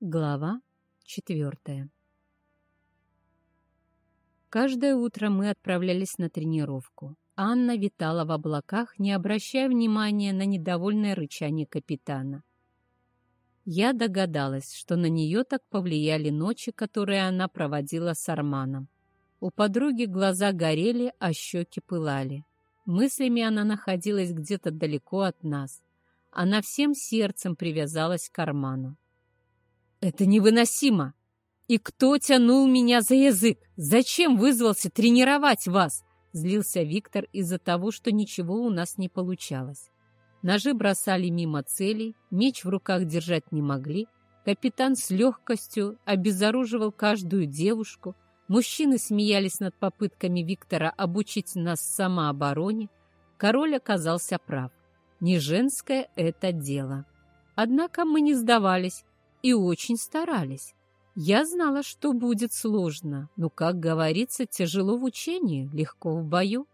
Глава четвертая Каждое утро мы отправлялись на тренировку. Анна витала в облаках, не обращая внимания на недовольное рычание капитана. Я догадалась, что на нее так повлияли ночи, которые она проводила с Арманом. У подруги глаза горели, а щеки пылали. Мыслями она находилась где-то далеко от нас. Она всем сердцем привязалась к Арману. Это невыносимо! И кто тянул меня за язык? Зачем вызвался тренировать вас? Злился Виктор из-за того, что ничего у нас не получалось. Ножи бросали мимо целей, меч в руках держать не могли. Капитан с легкостью обезоруживал каждую девушку. Мужчины смеялись над попытками Виктора обучить нас самообороне. Король оказался прав. Не женское это дело. Однако мы не сдавались и очень старались. Я знала, что будет сложно, но, как говорится, тяжело в учении, легко в бою.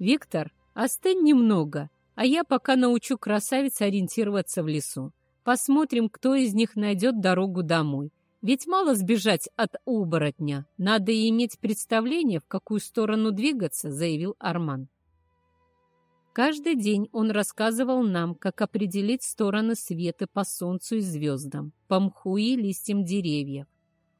«Виктор, остынь немного, а я пока научу красавиц ориентироваться в лесу. Посмотрим, кто из них найдет дорогу домой. Ведь мало сбежать от оборотня, надо иметь представление, в какую сторону двигаться», — заявил Арман. Каждый день он рассказывал нам, как определить стороны света по солнцу и звездам, по мху и листьям деревьев,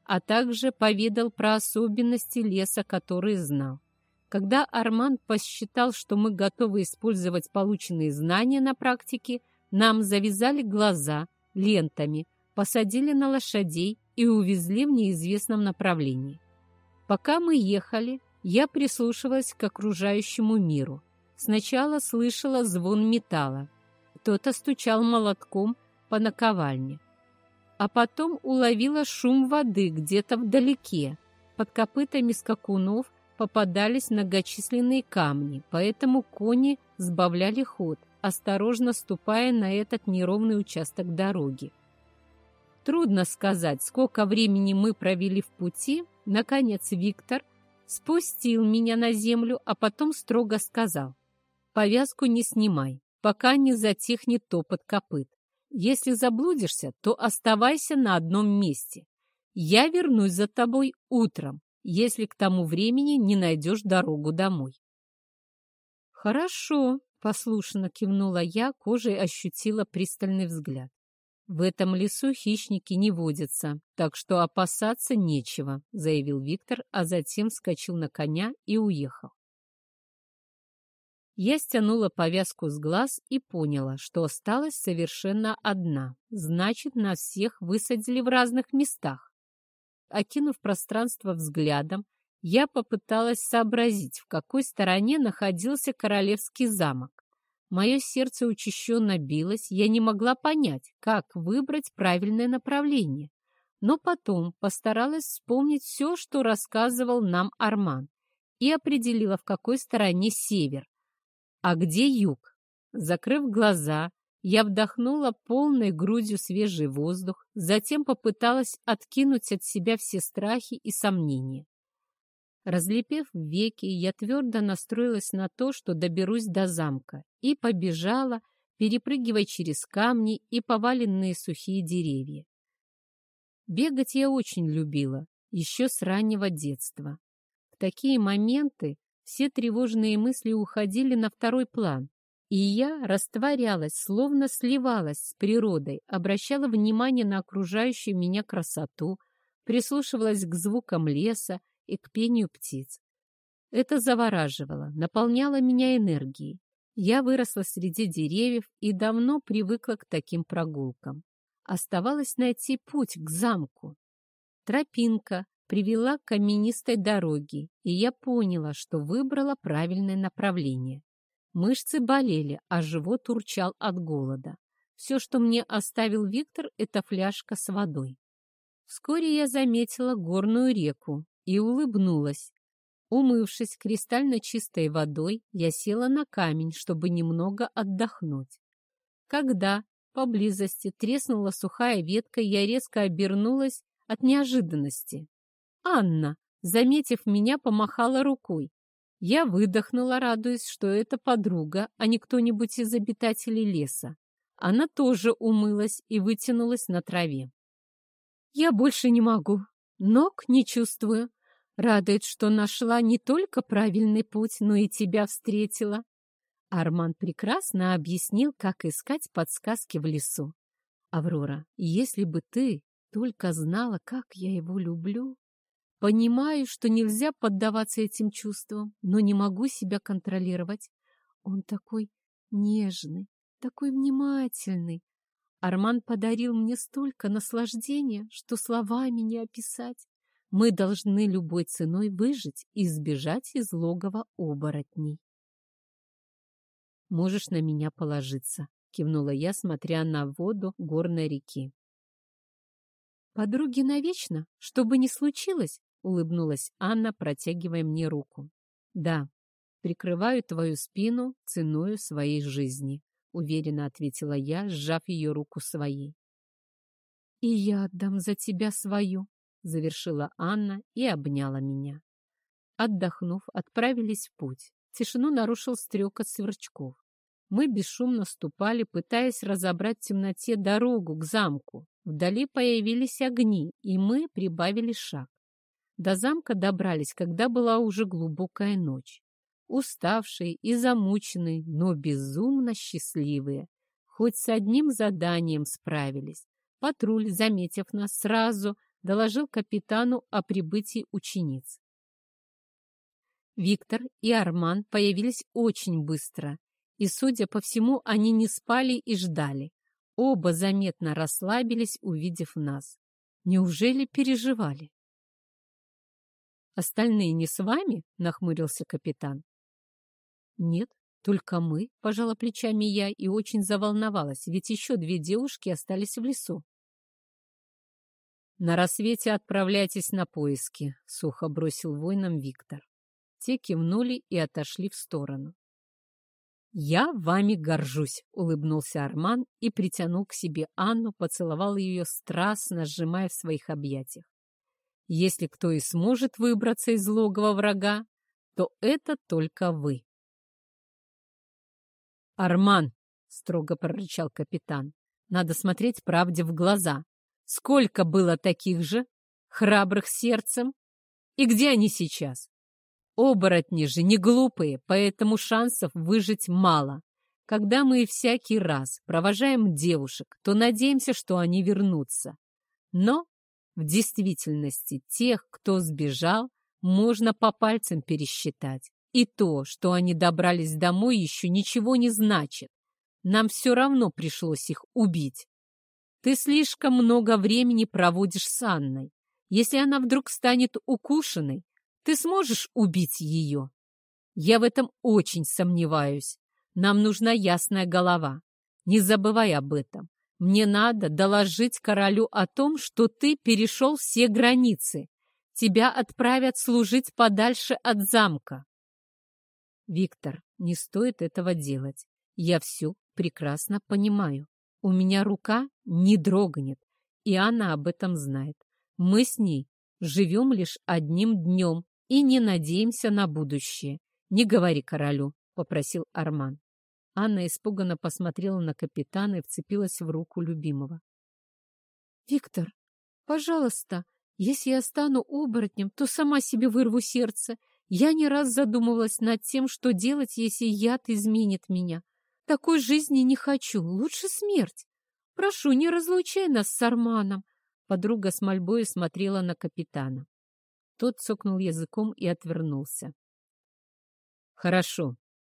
а также поведал про особенности леса, которые знал. Когда Арман посчитал, что мы готовы использовать полученные знания на практике, нам завязали глаза лентами, посадили на лошадей и увезли в неизвестном направлении. Пока мы ехали, я прислушивалась к окружающему миру – Сначала слышала звон металла. Кто-то стучал молотком по наковальне. А потом уловила шум воды где-то вдалеке. Под копытами скакунов попадались многочисленные камни, поэтому кони сбавляли ход, осторожно ступая на этот неровный участок дороги. Трудно сказать, сколько времени мы провели в пути. Наконец Виктор спустил меня на землю, а потом строго сказал. Повязку не снимай, пока не затихнет топот копыт. Если заблудишься, то оставайся на одном месте. Я вернусь за тобой утром, если к тому времени не найдешь дорогу домой. Хорошо, послушно кивнула я, кожей ощутила пристальный взгляд. В этом лесу хищники не водятся, так что опасаться нечего, заявил Виктор, а затем вскочил на коня и уехал. Я стянула повязку с глаз и поняла, что осталась совершенно одна. Значит, нас всех высадили в разных местах. Окинув пространство взглядом, я попыталась сообразить, в какой стороне находился королевский замок. Мое сердце учащенно билось, я не могла понять, как выбрать правильное направление. Но потом постаралась вспомнить все, что рассказывал нам Арман, и определила, в какой стороне север. А где юг? Закрыв глаза, я вдохнула полной грудью свежий воздух, затем попыталась откинуть от себя все страхи и сомнения. Разлепев веки, я твердо настроилась на то, что доберусь до замка, и побежала, перепрыгивая через камни и поваленные сухие деревья. Бегать я очень любила, еще с раннего детства. В такие моменты все тревожные мысли уходили на второй план, и я растворялась, словно сливалась с природой, обращала внимание на окружающую меня красоту, прислушивалась к звукам леса и к пению птиц. Это завораживало, наполняло меня энергией. Я выросла среди деревьев и давно привыкла к таким прогулкам. Оставалось найти путь к замку. Тропинка, привела к каменистой дороге, и я поняла, что выбрала правильное направление. Мышцы болели, а живот урчал от голода. Все, что мне оставил Виктор, это фляжка с водой. Вскоре я заметила горную реку и улыбнулась. Умывшись кристально чистой водой, я села на камень, чтобы немного отдохнуть. Когда поблизости треснула сухая ветка, я резко обернулась от неожиданности. Анна, заметив меня, помахала рукой. Я выдохнула, радуясь, что это подруга, а не кто-нибудь из обитателей леса. Она тоже умылась и вытянулась на траве. «Я больше не могу. Ног не чувствую. Радует, что нашла не только правильный путь, но и тебя встретила». Арман прекрасно объяснил, как искать подсказки в лесу. «Аврора, если бы ты только знала, как я его люблю...» Понимаю, что нельзя поддаваться этим чувствам, но не могу себя контролировать. Он такой нежный, такой внимательный. Арман подарил мне столько наслаждения, что словами не описать. Мы должны любой ценой выжить и сбежать из логова оборотней. «Можешь на меня положиться», — кивнула я, смотря на воду горной реки. «Подруги навечно, что бы ни случилось», — улыбнулась Анна, протягивая мне руку. «Да, прикрываю твою спину ценою своей жизни», — уверенно ответила я, сжав ее руку своей. «И я отдам за тебя свою», — завершила Анна и обняла меня. Отдохнув, отправились в путь. Тишину нарушил стрекот сверчков. Мы бесшумно ступали, пытаясь разобрать в темноте дорогу к замку. Вдали появились огни, и мы прибавили шаг. До замка добрались, когда была уже глубокая ночь. Уставшие и замученные, но безумно счастливые. Хоть с одним заданием справились. Патруль, заметив нас сразу, доложил капитану о прибытии учениц. Виктор и Арман появились очень быстро, и, судя по всему, они не спали и ждали. Оба заметно расслабились, увидев нас. Неужели переживали? «Остальные не с вами?» — нахмурился капитан. «Нет, только мы», — пожала плечами я и очень заволновалась, ведь еще две девушки остались в лесу. «На рассвете отправляйтесь на поиски», — сухо бросил воинам Виктор. Те кивнули и отошли в сторону. «Я вами горжусь», — улыбнулся Арман и притянул к себе Анну, поцеловал ее страстно, сжимая в своих объятиях. Если кто и сможет выбраться из логова врага, то это только вы. «Арман!» — строго прорычал капитан. «Надо смотреть правде в глаза. Сколько было таких же, храбрых сердцем? И где они сейчас? Оборотни же не глупые, поэтому шансов выжить мало. Когда мы всякий раз провожаем девушек, то надеемся, что они вернутся. Но в действительности тех, кто сбежал, можно по пальцам пересчитать. И то, что они добрались домой, еще ничего не значит. Нам все равно пришлось их убить. Ты слишком много времени проводишь с Анной. Если она вдруг станет укушенной, ты сможешь убить ее? Я в этом очень сомневаюсь. Нам нужна ясная голова. Не забывай об этом. Мне надо доложить королю о том, что ты перешел все границы. Тебя отправят служить подальше от замка. Виктор, не стоит этого делать. Я все прекрасно понимаю. У меня рука не дрогнет, и она об этом знает. Мы с ней живем лишь одним днем и не надеемся на будущее. Не говори королю, — попросил Арман. Анна испуганно посмотрела на капитана и вцепилась в руку любимого. «Виктор, пожалуйста, если я стану оборотнем, то сама себе вырву сердце. Я не раз задумывалась над тем, что делать, если яд изменит меня. Такой жизни не хочу, лучше смерть. Прошу, не разлучай нас с Арманом. Подруга с мольбой смотрела на капитана. Тот цокнул языком и отвернулся. «Хорошо,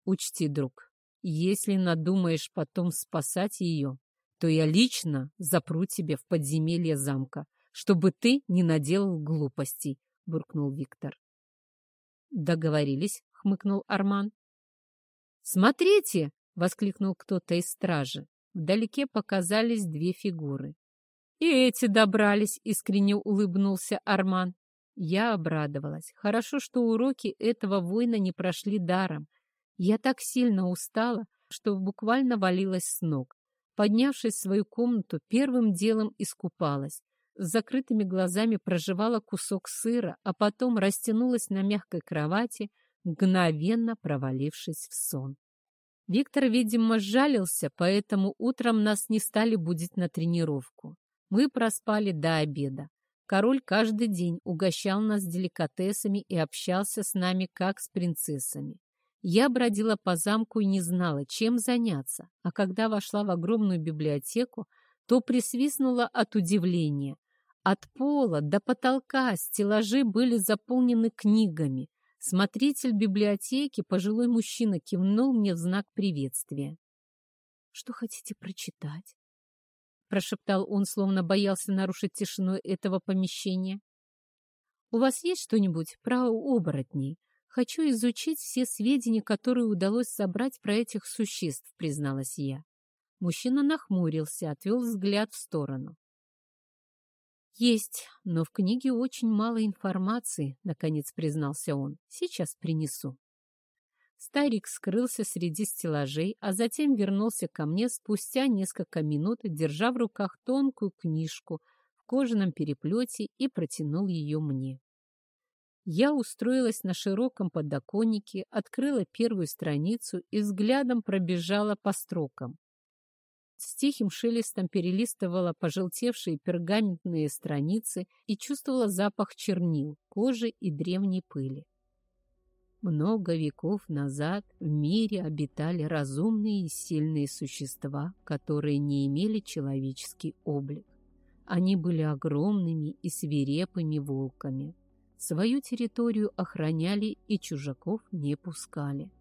учти, друг, если надумаешь потом спасать ее, то я лично запру тебе в подземелье замка, чтобы ты не наделал глупостей, — буркнул Виктор. Договорились, — хмыкнул Арман. Смотрите! — воскликнул кто-то из стражи. Вдалеке показались две фигуры. И эти добрались, — искренне улыбнулся Арман. Я обрадовалась. Хорошо, что уроки этого воина не прошли даром. Я так сильно устала, что буквально валилась с ног. Поднявшись в свою комнату, первым делом искупалась. С закрытыми глазами прожевала кусок сыра, а потом растянулась на мягкой кровати, мгновенно провалившись в сон. Виктор, видимо, сжалился, поэтому утром нас не стали будить на тренировку. Мы проспали до обеда. Король каждый день угощал нас деликатесами и общался с нами, как с принцессами. Я бродила по замку и не знала, чем заняться, а когда вошла в огромную библиотеку, то присвистнула от удивления. От пола до потолка стеллажи были заполнены книгами. Смотритель библиотеки, пожилой мужчина, кивнул мне в знак приветствия. «Что хотите прочитать?» прошептал он, словно боялся нарушить тишину этого помещения. «У вас есть что-нибудь про оборотней? Хочу изучить все сведения, которые удалось собрать про этих существ», призналась я. Мужчина нахмурился, отвел взгляд в сторону. «Есть, но в книге очень мало информации», — наконец признался он. «Сейчас принесу». Старик скрылся среди стеллажей, а затем вернулся ко мне спустя несколько минут, держа в руках тонкую книжку в кожаном переплете и протянул ее мне. Я устроилась на широком подоконнике, открыла первую страницу и взглядом пробежала по строкам. С тихим шелестом перелистывала пожелтевшие пергаментные страницы и чувствовала запах чернил, кожи и древней пыли. Много веков назад в мире обитали разумные и сильные существа, которые не имели человеческий облик. Они были огромными и свирепыми волками. Свою территорию охраняли и чужаков не пускали.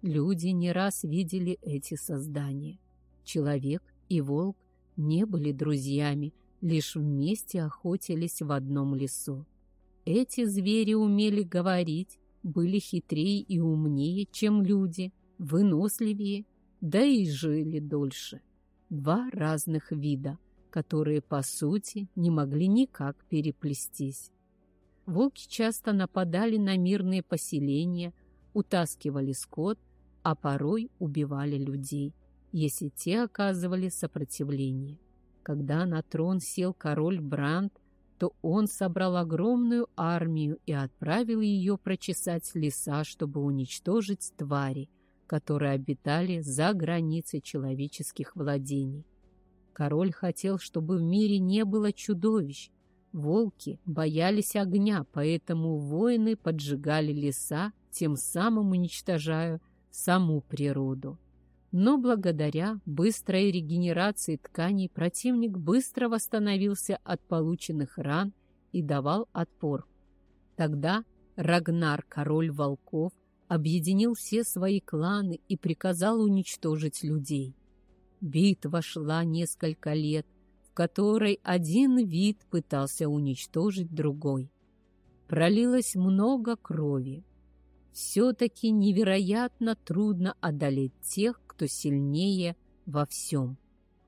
Люди не раз видели эти создания. Человек и волк не были друзьями, лишь вместе охотились в одном лесу. Эти звери умели говорить, были хитрее и умнее, чем люди, выносливее, да и жили дольше. Два разных вида, которые, по сути, не могли никак переплестись. Волки часто нападали на мирные поселения, утаскивали скот, а порой убивали людей, если те оказывали сопротивление. Когда на трон сел король Бранд, то он собрал огромную армию и отправил ее прочесать леса, чтобы уничтожить твари, которые обитали за границей человеческих владений. Король хотел, чтобы в мире не было чудовищ. Волки боялись огня, поэтому воины поджигали леса, тем самым уничтожая саму природу. Но благодаря быстрой регенерации тканей противник быстро восстановился от полученных ран и давал отпор. Тогда Рагнар, король волков, объединил все свои кланы и приказал уничтожить людей. Битва шла несколько лет, которой один вид пытался уничтожить другой. Пролилось много крови. Все-таки невероятно трудно одолеть тех, кто сильнее во всем.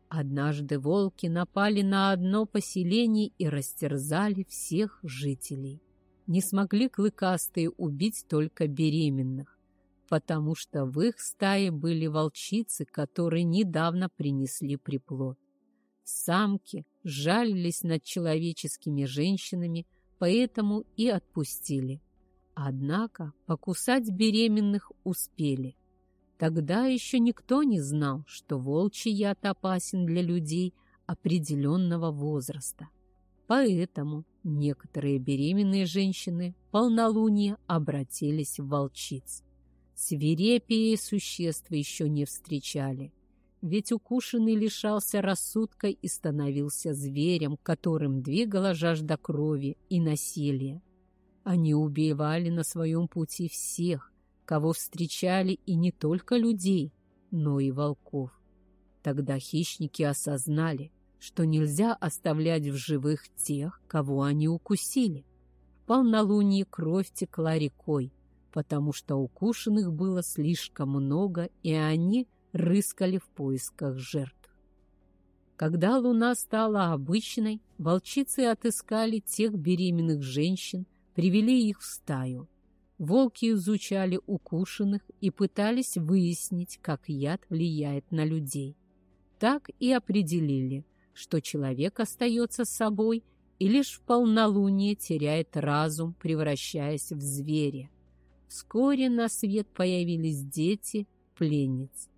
Однажды волки напали на одно поселение и растерзали всех жителей. Не смогли клыкастые убить только беременных, потому что в их стае были волчицы, которые недавно принесли приплод. Самки жалились над человеческими женщинами, поэтому и отпустили. Однако покусать беременных успели – Тогда еще никто не знал, что волчий яд опасен для людей определенного возраста. Поэтому некоторые беременные женщины полнолуния обратились в волчиц. Свирепие существ еще не встречали, ведь укушенный лишался рассудка и становился зверем, которым двигала жажда крови и насилия. Они убивали на своем пути всех, кого встречали и не только людей, но и волков. Тогда хищники осознали, что нельзя оставлять в живых тех, кого они укусили. В полнолуние кровь текла рекой, потому что укушенных было слишком много, и они рыскали в поисках жертв. Когда луна стала обычной, волчицы отыскали тех беременных женщин, привели их в стаю. Волки изучали укушенных и пытались выяснить, как яд влияет на людей. Так и определили, что человек остается собой и лишь в полнолуние теряет разум, превращаясь в зверя. Вскоре на свет появились дети, пленниц.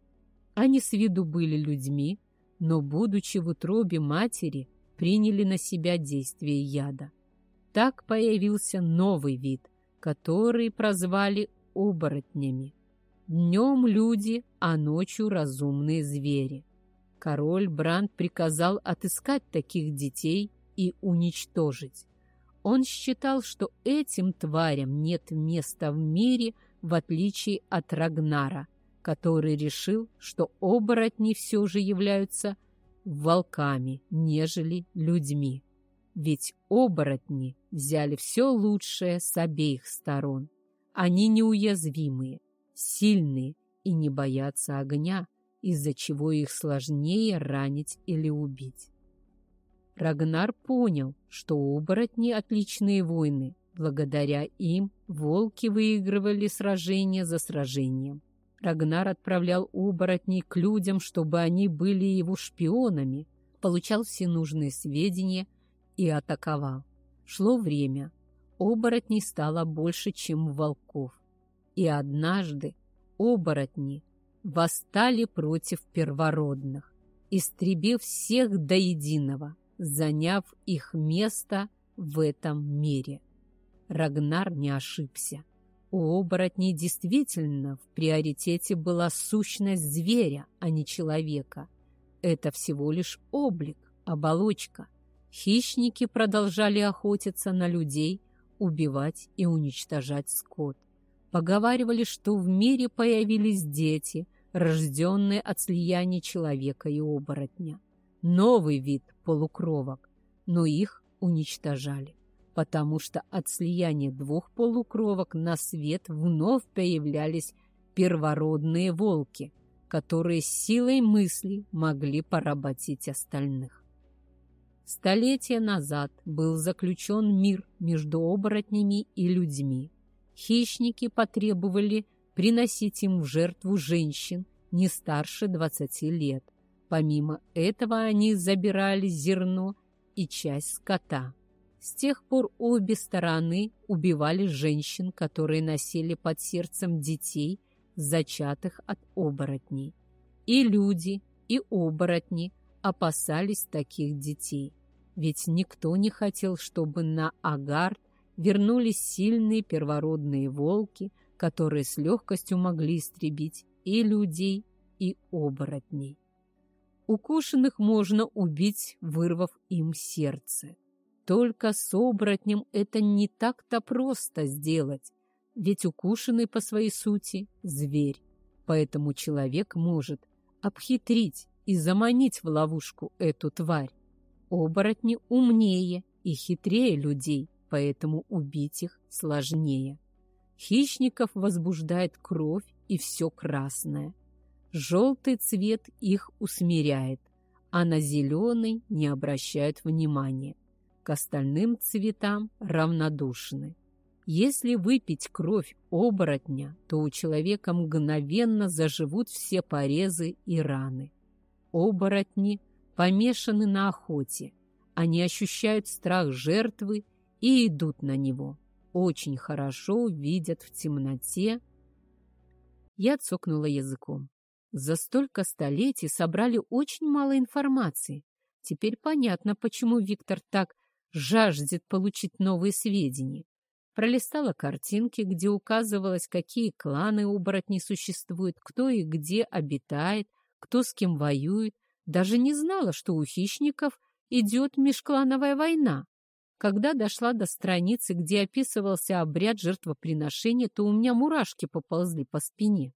Они с виду были людьми, но, будучи в утробе матери, приняли на себя действие яда. Так появился новый вид, который прозвали оборотнями. Днем люди, а ночью разумные звери. Король Бранд приказал отыскать таких детей и уничтожить. Он считал, что этим тварям нет места в мире, в отличие от Рагнара, который решил, что оборотни все же являются волками, нежели людьми. Ведь оборотни взяли все лучшее с обеих сторон. Они неуязвимые, сильные и не боятся огня, из-за чего их сложнее ранить или убить. Рагнар понял, что оборотни – отличные воины. Благодаря им волки выигрывали сражение за сражением. Рагнар отправлял оборотней к людям, чтобы они были его шпионами, получал все нужные сведения и атаковал. Шло время. Оборотней стало больше, чем волков. И однажды оборотни восстали против первородных, истребив всех до единого, заняв их место в этом мире. Рагнар не ошибся. У оборотней действительно в приоритете была сущность зверя, а не человека. Это всего лишь облик, оболочка. Хищники продолжали охотиться на людей, убивать и уничтожать скот. Поговаривали, что в мире появились дети, рожденные от слияния человека и оборотня. Новый вид полукровок, но их уничтожали, потому что от слияния двух полукровок на свет вновь появлялись первородные волки, которые силой мысли могли поработить остальных. Столетия назад был заключен мир между оборотнями и людьми. Хищники потребовали приносить им в жертву женщин не старше 20 лет. Помимо этого они забирали зерно и часть скота. С тех пор обе стороны убивали женщин, которые носили под сердцем детей, зачатых от оборотней. И люди, и оборотни опасались таких детей. Ведь никто не хотел, чтобы на Агард вернулись сильные первородные волки, которые с легкостью могли истребить и людей, и оборотней. Укушенных можно убить, вырвав им сердце. Только с оборотнем это не так-то просто сделать, ведь укушенный по своей сути – зверь, поэтому человек может обхитрить и заманить в ловушку эту тварь. Оборотни умнее и хитрее людей, поэтому убить их сложнее. Хищников возбуждает кровь и все красное. Желтый цвет их усмиряет, а на зеленый не обращают внимания. К остальным цветам равнодушны. Если выпить кровь оборотня, то у человека мгновенно заживут все порезы и раны. Оборотни помешаны на охоте. Они ощущают страх жертвы и идут на него. Очень хорошо видят в темноте. Я цокнула языком. За столько столетий собрали очень мало информации. Теперь понятно, почему Виктор так жаждет получить новые сведения. Пролистала картинки, где указывалось, какие кланы оборотней существуют, кто и где обитает, кто с кем воюет, даже не знала, что у хищников идет межклановая война. Когда дошла до страницы, где описывался обряд жертвоприношения, то у меня мурашки поползли по спине.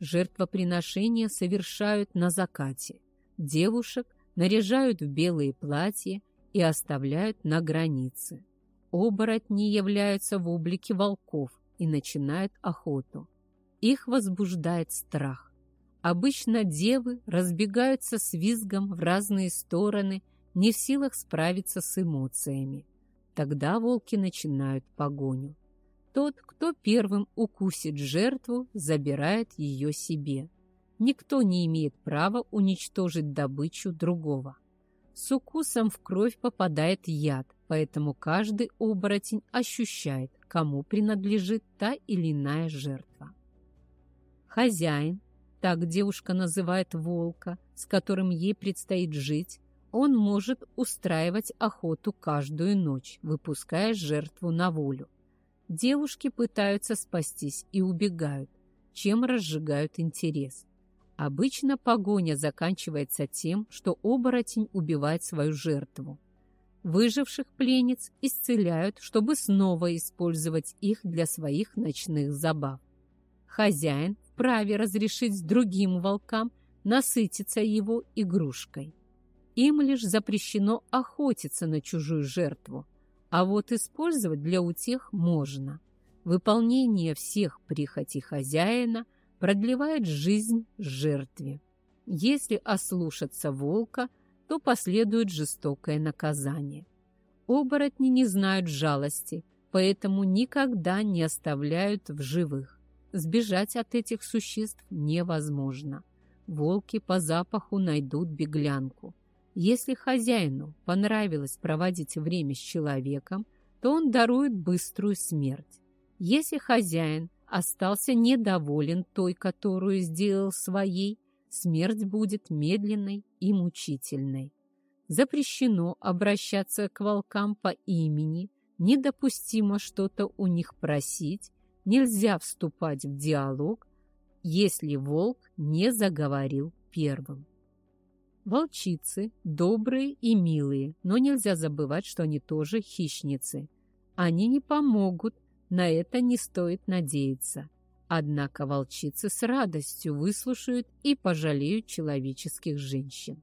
Жертвоприношения совершают на закате. Девушек наряжают в белые платья и оставляют на границе. Оборотни являются в облике волков и начинают охоту. Их возбуждает страх. Обычно девы разбегаются с визгом в разные стороны, не в силах справиться с эмоциями. Тогда волки начинают погоню. Тот, кто первым укусит жертву, забирает ее себе. Никто не имеет права уничтожить добычу другого. С укусом в кровь попадает яд, поэтому каждый оборотень ощущает, кому принадлежит та или иная жертва. Хозяин, так девушка называет волка, с которым ей предстоит жить, он может устраивать охоту каждую ночь, выпуская жертву на волю. Девушки пытаются спастись и убегают, чем разжигают интерес. Обычно погоня заканчивается тем, что оборотень убивает свою жертву. Выживших пленниц исцеляют, чтобы снова использовать их для своих ночных забав. Хозяин вправе разрешить другим волкам насытиться его игрушкой. Им лишь запрещено охотиться на чужую жертву, а вот использовать для утех можно. Выполнение всех прихотей хозяина продлевает жизнь жертве. Если ослушаться волка, то последует жестокое наказание. Оборотни не знают жалости, поэтому никогда не оставляют в живых. Сбежать от этих существ невозможно. Волки по запаху найдут беглянку. Если хозяину понравилось проводить время с человеком, то он дарует быструю смерть. Если хозяин остался недоволен той, которую сделал своей, смерть будет медленной и мучительной. Запрещено обращаться к волкам по имени, недопустимо что-то у них просить, нельзя вступать в диалог, если волк не заговорил первым. Волчицы добрые и милые, но нельзя забывать, что они тоже хищницы. Они не помогут, на это не стоит надеяться. Однако волчицы с радостью выслушают и пожалеют человеческих женщин.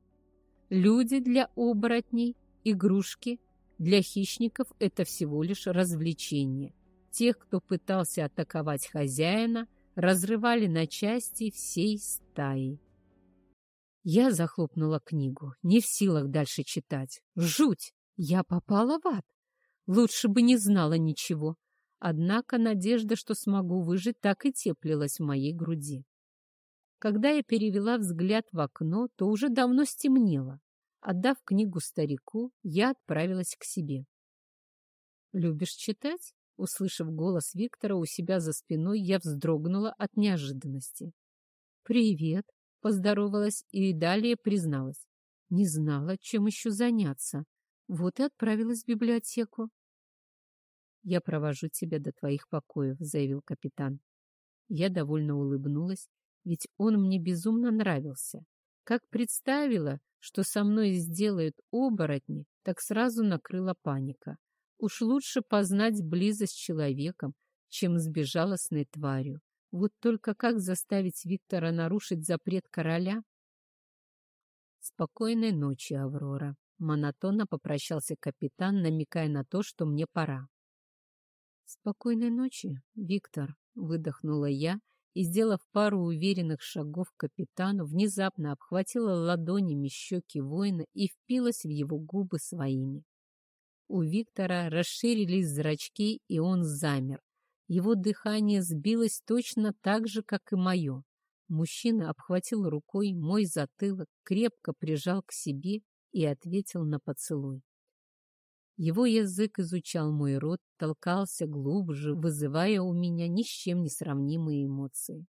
Люди для оборотней, игрушки, для хищников это всего лишь развлечение. Тех, кто пытался атаковать хозяина, разрывали на части всей стаи. Я захлопнула книгу, не в силах дальше читать. Жуть! Я попала в ад. Лучше бы не знала ничего. Однако надежда, что смогу выжить, так и теплилась в моей груди. Когда я перевела взгляд в окно, то уже давно стемнело. Отдав книгу старику, я отправилась к себе. «Любишь читать?» Услышав голос Виктора у себя за спиной, я вздрогнула от неожиданности. «Привет!» — поздоровалась и далее призналась. Не знала, чем еще заняться. Вот и отправилась в библиотеку. «Я провожу тебя до твоих покоев», — заявил капитан. Я довольно улыбнулась, ведь он мне безумно нравился. Как представила, что со мной сделают оборотни, так сразу накрыла паника. Уж лучше познать близость с человеком, чем с безжалостной тварью. Вот только как заставить Виктора нарушить запрет короля? Спокойной ночи, Аврора. Монотонно попрощался капитан, намекая на то, что мне пора. «Спокойной ночи, Виктор», — выдохнула я и, сделав пару уверенных шагов к капитану, внезапно обхватила ладонями щеки воина и впилась в его губы своими. У Виктора расширились зрачки, и он замер. Его дыхание сбилось точно так же, как и мое. Мужчина обхватил рукой мой затылок, крепко прижал к себе и ответил на поцелуй. Его язык изучал мой рот, толкался глубже, вызывая у меня ни с чем не сравнимые эмоции.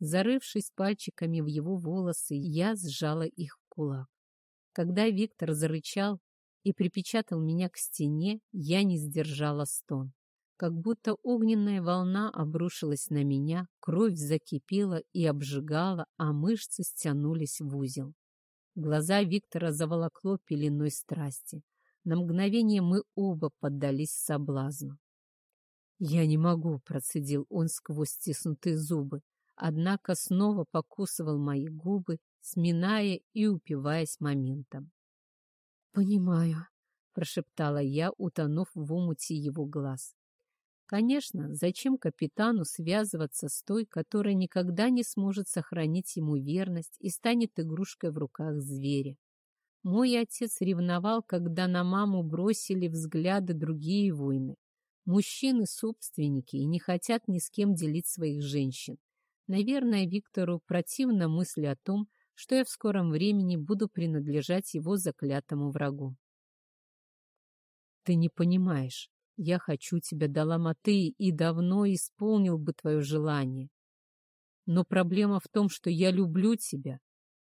Зарывшись пальчиками в его волосы, я сжала их в кулак. Когда Виктор зарычал и припечатал меня к стене, я не сдержала стон. Как будто огненная волна обрушилась на меня, кровь закипела и обжигала, а мышцы стянулись в узел. Глаза Виктора заволокло пеленой страсти. На мгновение мы оба поддались соблазну. «Я не могу», — процедил он сквозь стиснутые зубы, однако снова покусывал мои губы, сминая и упиваясь моментом. «Понимаю», — прошептала я, утонув в умуте его глаз. Конечно, зачем капитану связываться с той, которая никогда не сможет сохранить ему верность и станет игрушкой в руках зверя? Мой отец ревновал, когда на маму бросили взгляды другие воины. Мужчины-собственники и не хотят ни с кем делить своих женщин. Наверное, Виктору противна мысль о том, что я в скором времени буду принадлежать его заклятому врагу. Ты не понимаешь. Я хочу тебя до ломоты и давно исполнил бы твое желание. Но проблема в том, что я люблю тебя.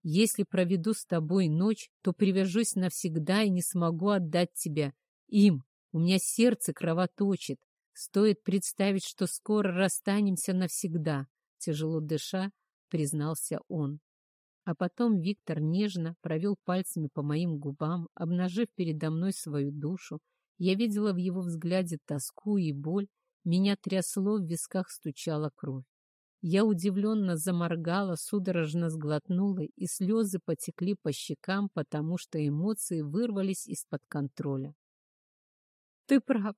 Если проведу с тобой ночь, то привяжусь навсегда и не смогу отдать тебя им. У меня сердце кровоточит. Стоит представить, что скоро расстанемся навсегда. Тяжело дыша, признался он. А потом Виктор нежно провел пальцами по моим губам, обнажив передо мной свою душу. Я видела в его взгляде тоску и боль. Меня трясло, в висках стучала кровь. Я удивленно заморгала, судорожно сглотнула, и слезы потекли по щекам, потому что эмоции вырвались из-под контроля. «Ты прав.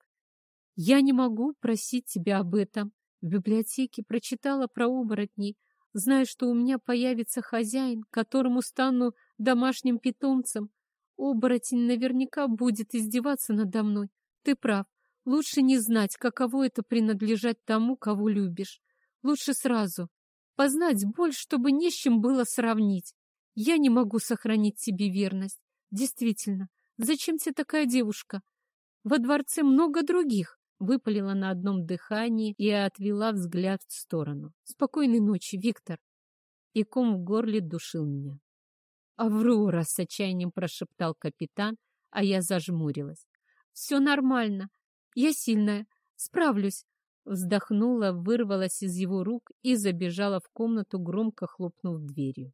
Я не могу просить тебя об этом. В библиотеке прочитала про оборотней, зная, что у меня появится хозяин, которому стану домашним питомцем. Оборотень наверняка будет издеваться надо мной. Ты прав. Лучше не знать, каково это принадлежать тому, кого любишь. Лучше сразу. Познать боль, чтобы не с чем было сравнить. Я не могу сохранить тебе верность. Действительно, зачем тебе такая девушка? Во дворце много других. Выпалила на одном дыхании и отвела взгляд в сторону. Спокойной ночи, Виктор. И ком в горле душил меня. «Аврора!» — с отчаянием прошептал капитан, а я зажмурилась. «Все нормально. Я сильная. Справлюсь. Вздохнула, вырвалась из его рук и забежала в комнату, громко хлопнув дверью.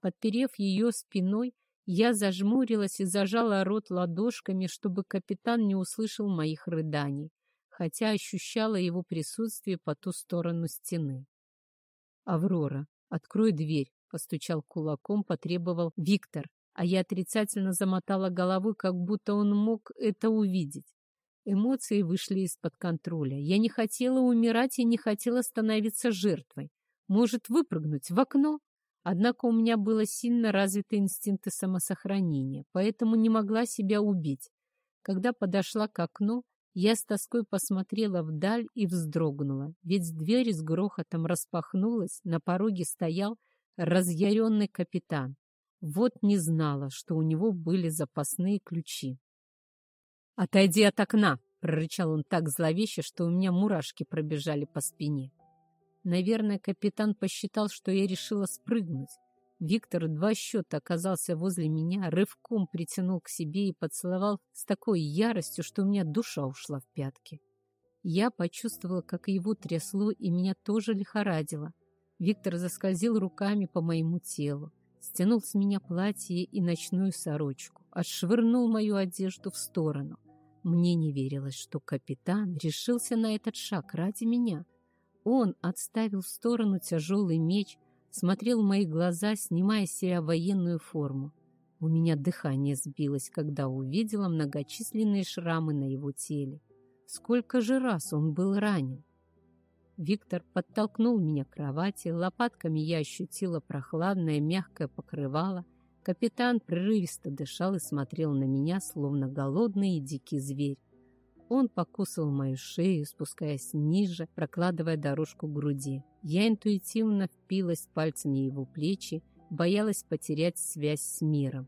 Подперев ее спиной, я зажмурилась и зажала рот ладошками, чтобы капитан не услышал моих рыданий, хотя ощущала его присутствие по ту сторону стены. «Аврора, открой дверь!» — постучал кулаком, потребовал Виктор, а я отрицательно замотала головой, как будто он мог это увидеть. Эмоции вышли из-под контроля. Я не хотела умирать и не хотела становиться жертвой. Может, выпрыгнуть в окно? Однако у меня было сильно развиты инстинкты самосохранения, поэтому не могла себя убить. Когда подошла к окну, я с тоской посмотрела вдаль и вздрогнула, ведь дверь с грохотом распахнулась, на пороге стоял разъяренный капитан. Вот не знала, что у него были запасные ключи. «Отойди от окна!» — прорычал он так зловеще, что у меня мурашки пробежали по спине. Наверное, капитан посчитал, что я решила спрыгнуть. Виктор два счета оказался возле меня, рывком притянул к себе и поцеловал с такой яростью, что у меня душа ушла в пятки. Я почувствовала, как его трясло, и меня тоже лихорадило. Виктор заскользил руками по моему телу, стянул с меня платье и ночную сорочку, отшвырнул мою одежду в сторону. Мне не верилось, что капитан решился на этот шаг ради меня. Он отставил в сторону тяжелый меч, смотрел в мои глаза, снимая с себя военную форму. У меня дыхание сбилось, когда увидела многочисленные шрамы на его теле. Сколько же раз он был ранен? Виктор подтолкнул меня к кровати, лопатками я ощутила прохладное мягкое покрывало — Капитан прерывисто дышал и смотрел на меня, словно голодный и дикий зверь. Он покусывал мою шею, спускаясь ниже, прокладывая дорожку к груди. Я интуитивно впилась пальцами его плечи, боялась потерять связь с миром.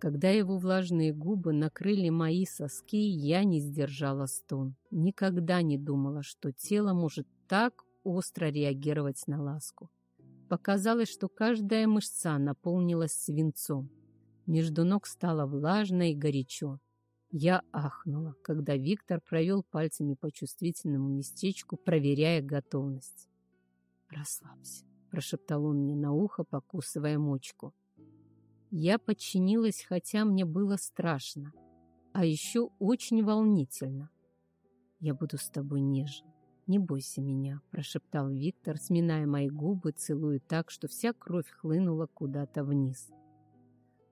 Когда его влажные губы накрыли мои соски, я не сдержала стон. Никогда не думала, что тело может так остро реагировать на ласку. Показалось, что каждая мышца наполнилась свинцом. Между ног стало влажно и горячо. Я ахнула, когда Виктор провел пальцами по чувствительному местечку, проверяя готовность. «Расслабься», — прошептал он мне на ухо, покусывая мочку. Я подчинилась, хотя мне было страшно, а еще очень волнительно. «Я буду с тобой нежен, «Не бойся меня», — прошептал Виктор, сминая мои губы, целуя так, что вся кровь хлынула куда-то вниз.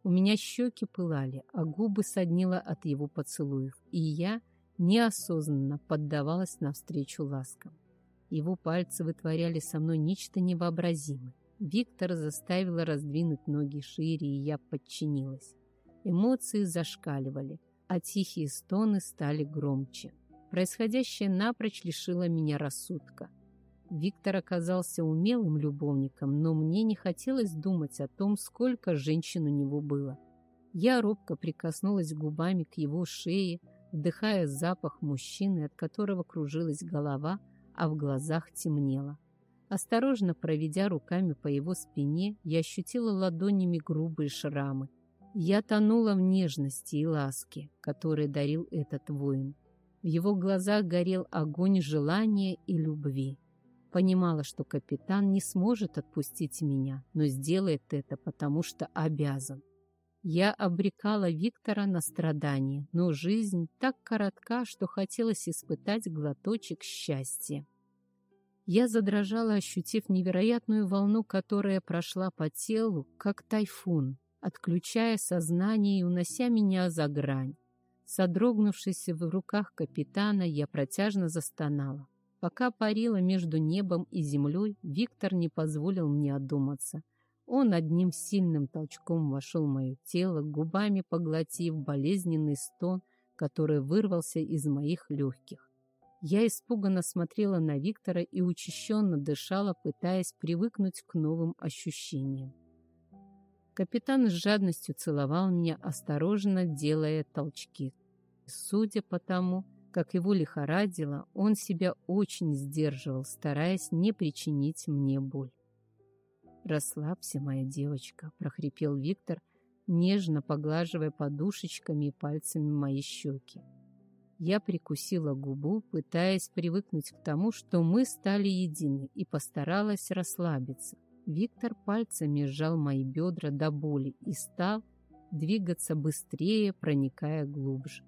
У меня щеки пылали, а губы соднило от его поцелуев, и я неосознанно поддавалась навстречу ласкам. Его пальцы вытворяли со мной нечто невообразимое. Виктор заставил раздвинуть ноги шире, и я подчинилась. Эмоции зашкаливали, а тихие стоны стали громче. Происходящее напрочь лишило меня рассудка. Виктор оказался умелым любовником, но мне не хотелось думать о том, сколько женщин у него было. Я робко прикоснулась губами к его шее, вдыхая запах мужчины, от которого кружилась голова, а в глазах темнело. Осторожно проведя руками по его спине, я ощутила ладонями грубые шрамы. Я тонула в нежности и ласке, которые дарил этот воин. В его глазах горел огонь желания и любви. Понимала, что капитан не сможет отпустить меня, но сделает это, потому что обязан. Я обрекала Виктора на страдания, но жизнь так коротка, что хотелось испытать глоточек счастья. Я задрожала, ощутив невероятную волну, которая прошла по телу, как тайфун, отключая сознание и унося меня за грань. Содрогнувшись в руках капитана, я протяжно застонала. Пока парила между небом и землей, Виктор не позволил мне одуматься. Он одним сильным толчком вошел в мое тело, губами поглотив болезненный стон, который вырвался из моих легких. Я испуганно смотрела на Виктора и учащенно дышала, пытаясь привыкнуть к новым ощущениям. Капитан с жадностью целовал меня, осторожно делая толчки. Судя по тому, как его лихорадило, он себя очень сдерживал, стараясь не причинить мне боль. «Расслабься, моя девочка», — прохрипел Виктор, нежно поглаживая подушечками и пальцами мои щеки. Я прикусила губу, пытаясь привыкнуть к тому, что мы стали едины, и постаралась расслабиться. Виктор пальцами сжал мои бедра до боли и стал двигаться быстрее, проникая глубже.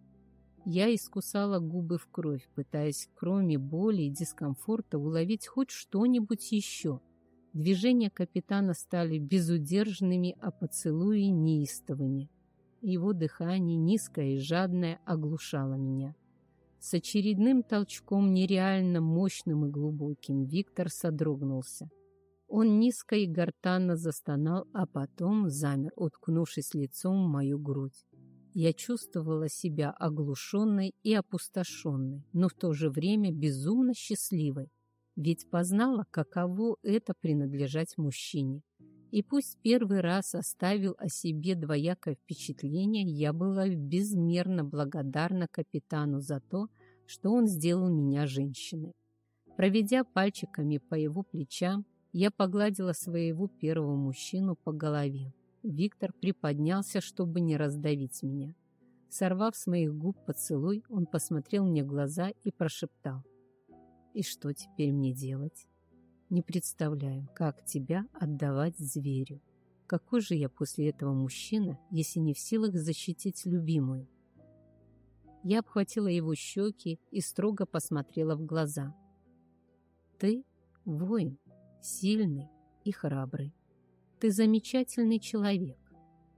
Я искусала губы в кровь, пытаясь, кроме боли и дискомфорта, уловить хоть что-нибудь еще. Движения капитана стали безудержными, а поцелуи неистовыми. Его дыхание, низкое и жадное, оглушало меня. С очередным толчком, нереально мощным и глубоким, Виктор содрогнулся. Он низко и гортанно застонал, а потом замер, уткнувшись лицом в мою грудь. Я чувствовала себя оглушенной и опустошенной, но в то же время безумно счастливой, ведь познала, каково это принадлежать мужчине. И пусть первый раз оставил о себе двоякое впечатление, я была безмерно благодарна капитану за то, что он сделал меня женщиной. Проведя пальчиками по его плечам, я погладила своего первого мужчину по голове. Виктор приподнялся, чтобы не раздавить меня. Сорвав с моих губ поцелуй, он посмотрел мне в глаза и прошептал. «И что теперь мне делать? Не представляю, как тебя отдавать зверю. Какой же я после этого мужчина, если не в силах защитить любимую?» Я обхватила его щеки и строго посмотрела в глаза. «Ты воин, сильный и храбрый. Ты замечательный человек.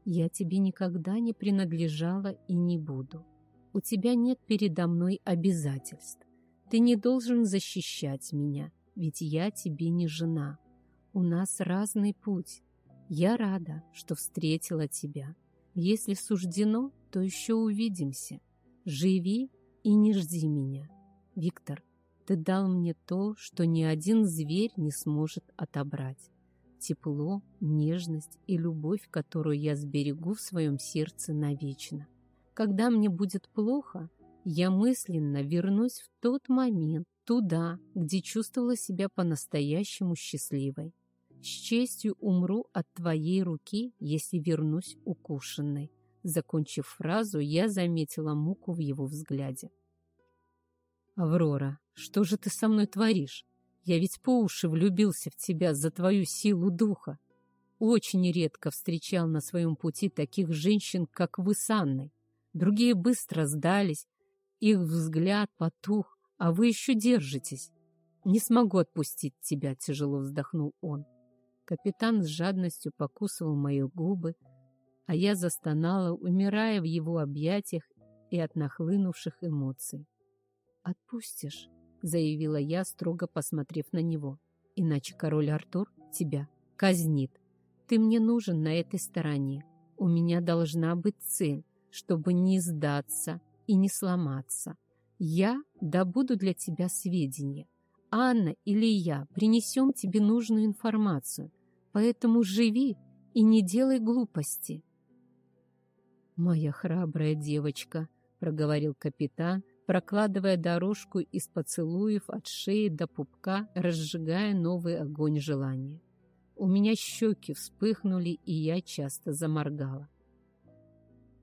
Я тебе никогда не принадлежала и не буду. У тебя нет передо мной обязательств. Ты не должен защищать меня, ведь я тебе не жена. У нас разный путь. Я рада, что встретила тебя. Если суждено, то еще увидимся. Живи и не жди меня. Виктор, ты дал мне то, что ни один зверь не сможет отобрать. Тепло, нежность и любовь, которую я сберегу в своем сердце навечно. Когда мне будет плохо, я мысленно вернусь в тот момент, туда, где чувствовала себя по-настоящему счастливой. С честью умру от твоей руки, если вернусь укушенной. Закончив фразу, я заметила муку в его взгляде. «Аврора, что же ты со мной творишь? Я ведь по уши влюбился в тебя за твою силу духа. Очень редко встречал на своем пути таких женщин, как вы с Анной. Другие быстро сдались, их взгляд потух, а вы еще держитесь. Не смогу отпустить тебя, тяжело вздохнул он. Капитан с жадностью покусывал мои губы, а я застонала, умирая в его объятиях и от нахлынувших эмоций. «Отпустишь?» — заявила я, строго посмотрев на него. «Иначе король Артур тебя казнит. Ты мне нужен на этой стороне. У меня должна быть цель, чтобы не сдаться и не сломаться. Я добуду для тебя сведения. Анна или я принесем тебе нужную информацию. Поэтому живи и не делай глупости». «Моя храбрая девочка», — проговорил капитан, прокладывая дорожку из поцелуев от шеи до пупка, разжигая новый огонь желания. У меня щеки вспыхнули, и я часто заморгала.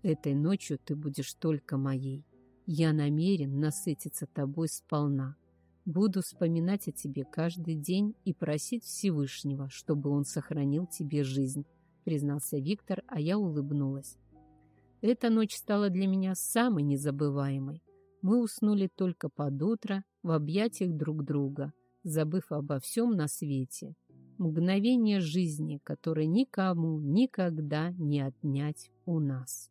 Этой ночью ты будешь только моей. Я намерен насытиться тобой сполна. Буду вспоминать о тебе каждый день и просить Всевышнего, чтобы он сохранил тебе жизнь, признался Виктор, а я улыбнулась. Эта ночь стала для меня самой незабываемой. Мы уснули только под утро в объятиях друг друга, забыв обо всем на свете. Мгновение жизни, которое никому никогда не отнять у нас.